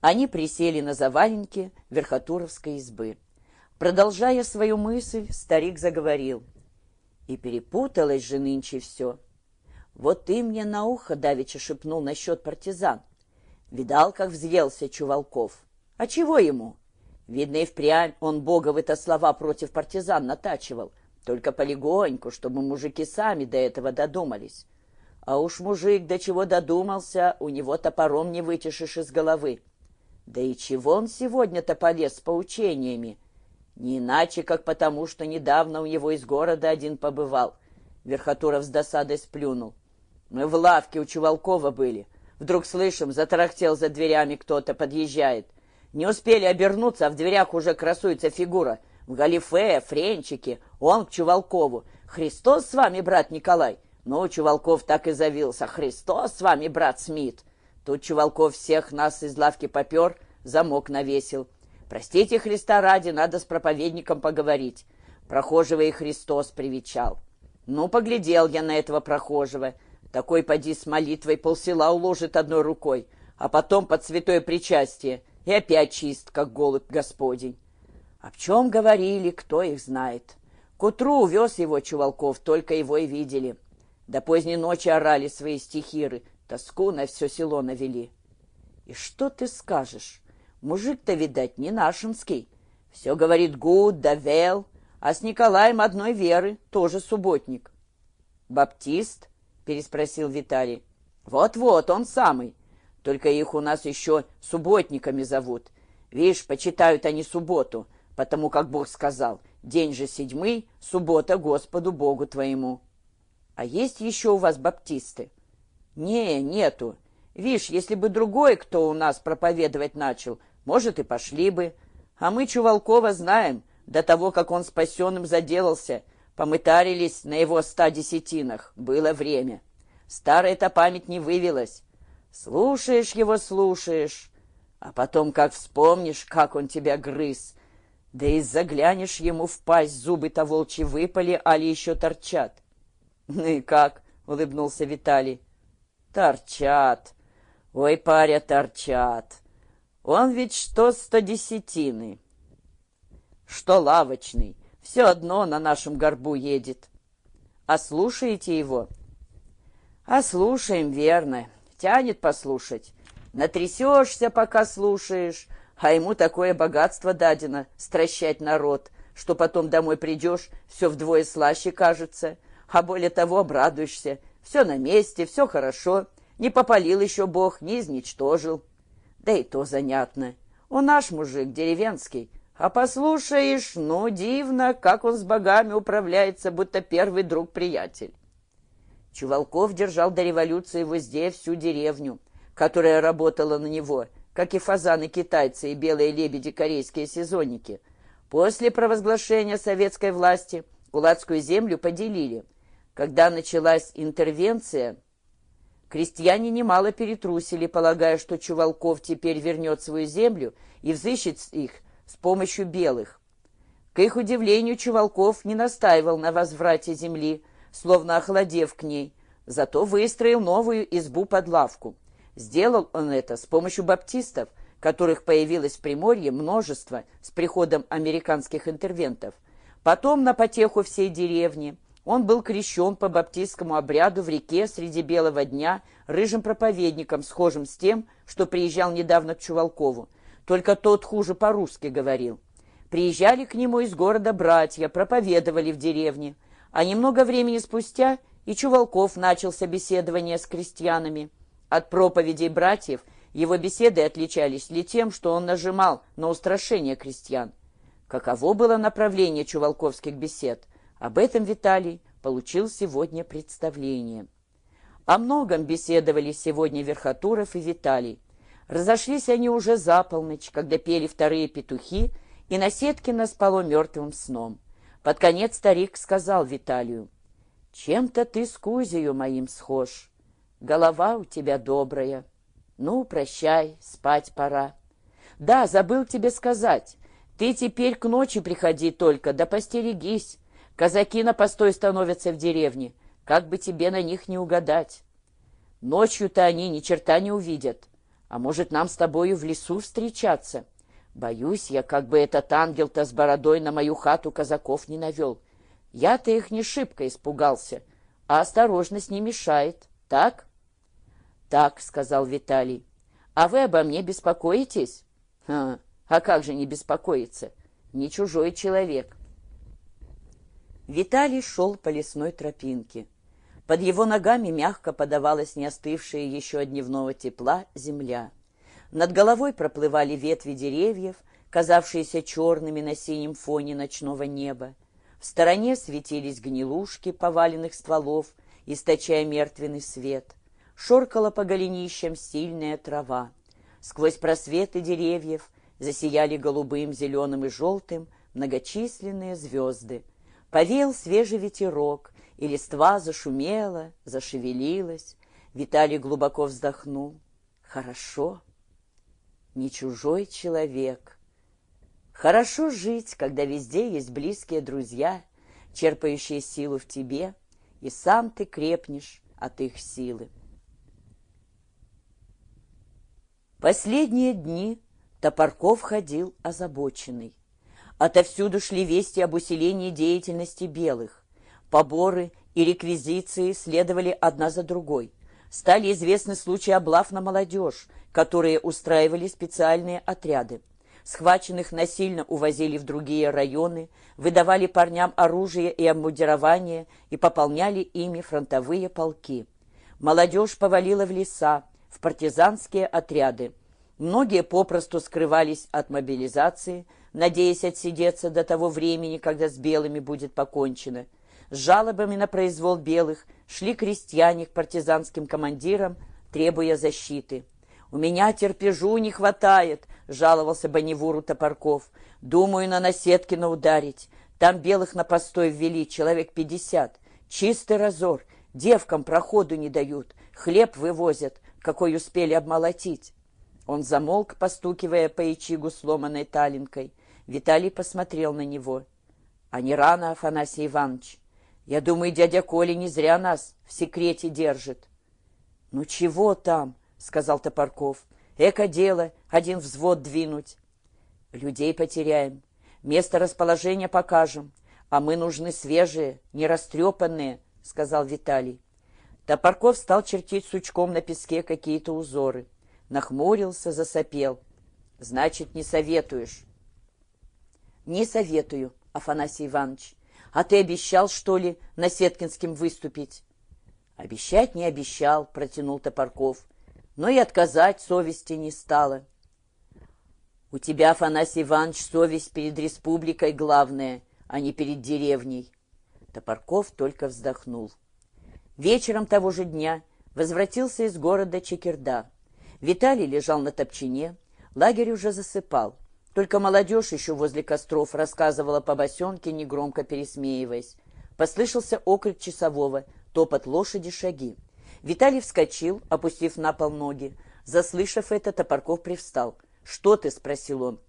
Они присели на заваленке Верхотуровской избы. Продолжая свою мысль, старик заговорил. И перепуталось же нынче все. Вот ты мне на ухо давеча шепнул насчет партизан. Видал, как взъелся Чувалков. А чего ему? Видно, и впрямь он это слова против партизан натачивал. Только полегоньку, чтобы мужики сами до этого додумались. А уж мужик до чего додумался, у него топором не вытешишь из головы. Да и чего он сегодня-то полез с поучениями? Не иначе, как потому, что недавно у него из города один побывал. Верхотуров с досадой сплюнул. Мы в лавке у Чувалкова были. Вдруг слышим, затарахтел за дверями кто-то, подъезжает. Не успели обернуться, а в дверях уже красуется фигура. В галифе, френчике. Он к Чувалкову. «Христос с вами, брат Николай!» Ну, Чувалков так и завился. «Христос с вами, брат Смит!» Тут Чувалков всех нас из лавки попер, замок навесил. «Простите, Христа ради, надо с проповедником поговорить». Прохожего и Христос привечал. Ну, поглядел я на этого прохожего. Такой поди с молитвой полсела уложит одной рукой, а потом под святое причастие, и опять чист, как голубь Господень. О чем говорили, кто их знает. К утру увез его Чувалков, только его и видели. До поздней ночи орали свои стихиры, тоску на все село навели. И что ты скажешь? Мужик-то, видать, не нашинский. Все говорит гуд да вел, а с Николаем одной веры, тоже субботник. Баптист? переспросил Виталий. Вот-вот, он самый. Только их у нас еще субботниками зовут. Видишь, почитают они субботу, потому как Бог сказал, день же седьмый, суббота Господу Богу твоему. А есть еще у вас баптисты? Не, нету. Вишь, если бы другой, кто у нас проповедовать начал, может, и пошли бы. А мы Чувалкова знаем, до того, как он спасенным заделался, помытарились на его ста десятинах. Было время. Старая-то память не вывелась. Слушаешь его, слушаешь, а потом как вспомнишь, как он тебя грыз, да и заглянешь ему в пасть, зубы-то волчьи выпали, али еще торчат. «Ну и как?» — улыбнулся Виталий. «Торчат. Ой, паря, торчат. Он ведь что сто десятины, что лавочный. Все одно на нашем горбу едет. А слушаете его?» «А слушаем, верно. Тянет послушать. Натрясешься, пока слушаешь, а ему такое богатство дадено — стращать народ, что потом домой придешь, все вдвое слаще кажется» а более того обрадуешься. Все на месте, все хорошо, не попалил еще Бог, не изничтожил. Да и то занятно. Он наш мужик, деревенский, а послушаешь, ну, дивно, как он с богами управляется, будто первый друг-приятель. Чувалков держал до революции в узде всю деревню, которая работала на него, как и фазаны-китайцы и белые лебеди-корейские сезонники. После провозглашения советской власти Кулацкую землю поделили – когда началась интервенция, крестьяне немало перетрусили, полагая, что Чувалков теперь вернет свою землю и взыщет их с помощью белых. К их удивлению, Чувалков не настаивал на возврате земли, словно охладев к ней, зато выстроил новую избу под лавку. Сделал он это с помощью баптистов, которых появилось в Приморье множество с приходом американских интервентов. Потом на потеху всей деревни – он был крещен по баптистскому обряду в реке среди белого дня рыжим проповедником, схожим с тем, что приезжал недавно к Чувалкову. Только тот хуже по-русски говорил. Приезжали к нему из города братья, проповедовали в деревне. А немного времени спустя и Чувалков начал собеседование с крестьянами. От проповедей братьев его беседы отличались ли тем, что он нажимал на устрашение крестьян. Каково было направление чувалковских бесед? Об этом Виталий получил сегодня представление. О многом беседовали сегодня Верхотуров и Виталий. Разошлись они уже за полночь, когда пели вторые петухи, и Насеткина спало мертвым сном. Под конец старик сказал Виталию, «Чем-то ты с Кузею моим схож. Голова у тебя добрая. Ну, прощай, спать пора. Да, забыл тебе сказать, ты теперь к ночи приходи только, да постерегись, Казаки на постой становятся в деревне. Как бы тебе на них не угадать? Ночью-то они ни черта не увидят. А может, нам с тобою в лесу встречаться? Боюсь я, как бы этот ангел-то с бородой на мою хату казаков не навел. Я-то их не шибко испугался, а осторожность не мешает, так? Так, — сказал Виталий. А вы обо мне беспокоитесь? А, как же не беспокоиться? Не чужой человек. Виталий шел по лесной тропинке. Под его ногами мягко подавалась не остывшая еще от дневного тепла земля. Над головой проплывали ветви деревьев, казавшиеся черными на синем фоне ночного неба. В стороне светились гнилушки поваленных стволов, источая мертвенный свет. Шоркала по голенищам сильная трава. Сквозь просветы деревьев засияли голубым, зеленым и желтым многочисленные звезды. Повеял свежий ветерок, и листва зашумела, зашевелилась. Виталий глубоко вздохнул. Хорошо не чужой человек. Хорошо жить, когда везде есть близкие друзья, черпающие силу в тебе, и сам ты крепнешь от их силы. Последние дни Топорков ходил озабоченный. Отовсюду шли вести об усилении деятельности белых. Поборы и реквизиции следовали одна за другой. Стали известны случаи облав на молодежь, которые устраивали специальные отряды. Схваченных насильно увозили в другие районы, выдавали парням оружие и обмундирование и пополняли ими фронтовые полки. Молодежь повалила в леса, в партизанские отряды. Многие попросту скрывались от мобилизации, надеясь отсидеться до того времени, когда с белыми будет покончено. С жалобами на произвол белых шли крестьяне к партизанским командирам, требуя защиты. «У меня терпежу не хватает», — жаловался Бонневуру Топорков. «Думаю, на Наседкина ударить. Там белых на постой ввели, человек пятьдесят. Чистый разор. Девкам проходу не дают. Хлеб вывозят, какой успели обмолотить». Он замолк, постукивая по ячигу сломанной талинкой. Виталий посмотрел на него. «А не рано, Афанасий Иванович. Я думаю, дядя Коля не зря нас в секрете держит». «Ну чего там?» — сказал Топорков. «Эко дело, один взвод двинуть. Людей потеряем, место расположения покажем, а мы нужны свежие, не растрепанные», — сказал Виталий. Топорков стал чертить сучком на песке какие-то узоры. Нахмурился, засопел. «Значит, не советуешь?» «Не советую, Афанасий Иванович. А ты обещал, что ли, на Сеткинским выступить?» «Обещать не обещал», — протянул Топорков но и отказать совести не стало. У тебя, Афанасий Иванович, совесть перед республикой главная, а не перед деревней. Топорков только вздохнул. Вечером того же дня возвратился из города Чекерда. Виталий лежал на топчине, лагерь уже засыпал. Только молодежь еще возле костров рассказывала по босенке, негромко пересмеиваясь. Послышался окрик часового, топот лошади, шаги. Виталий вскочил, опустив на пол ноги. Заслышав это, Топорков привстал. «Что ты?» — спросил он.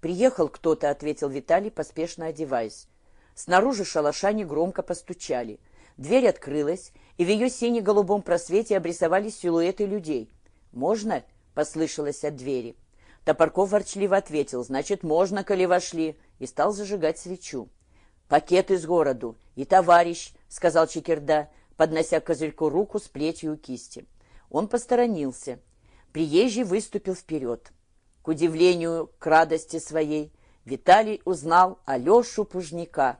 «Приехал кто-то», — ответил Виталий, поспешно одеваясь. Снаружи шалаша негромко постучали. Дверь открылась, и в ее сине-голубом просвете обрисовались силуэты людей. «Можно?» — послышалось от двери. Топорков ворчливо ответил, «Значит, можно, коли вошли», и стал зажигать свечу. «Пакет из городу и товарищ», — сказал Чекерда, поднося козырьку руку с плетью кисти. Он посторонился. Приезжий выступил вперед. К удивлению, к радости своей, Виталий узнал Алешу Пужника.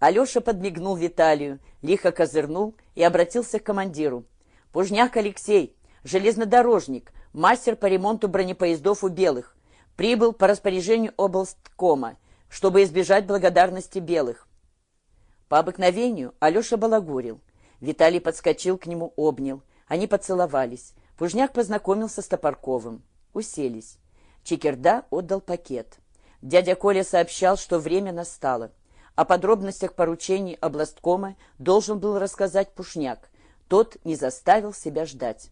Алеша подмигнул Виталию, лихо козырнул и обратился к командиру. «Пужняк Алексей, железнодорожник, мастер по ремонту бронепоездов у белых, прибыл по распоряжению облсткома, чтобы избежать благодарности белых». По обыкновению Алеша балагурил. Виталий подскочил к нему, обнял. Они поцеловались. Пужняк познакомился с Топорковым. Уселись. Чекерда отдал пакет. Дядя Коля сообщал, что время настало. О подробностях поручений областкома должен был рассказать Пушняк. Тот не заставил себя ждать.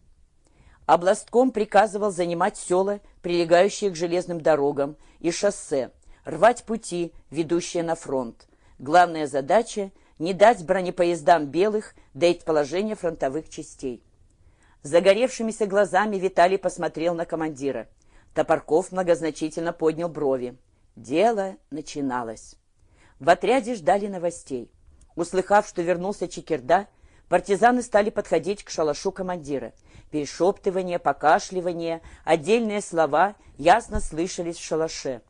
Областком приказывал занимать села, прилегающие к железным дорогам, и шоссе, рвать пути, ведущие на фронт. Главная задача не дать бронепоездам белых дать положение фронтовых частей. Загоревшимися глазами Виталий посмотрел на командира. Топорков многозначительно поднял брови. Дело начиналось. В отряде ждали новостей. Услыхав, что вернулся Чекерда, партизаны стали подходить к шалашу командира. Перешептывание, покашливание, отдельные слова ясно слышались в шалаше.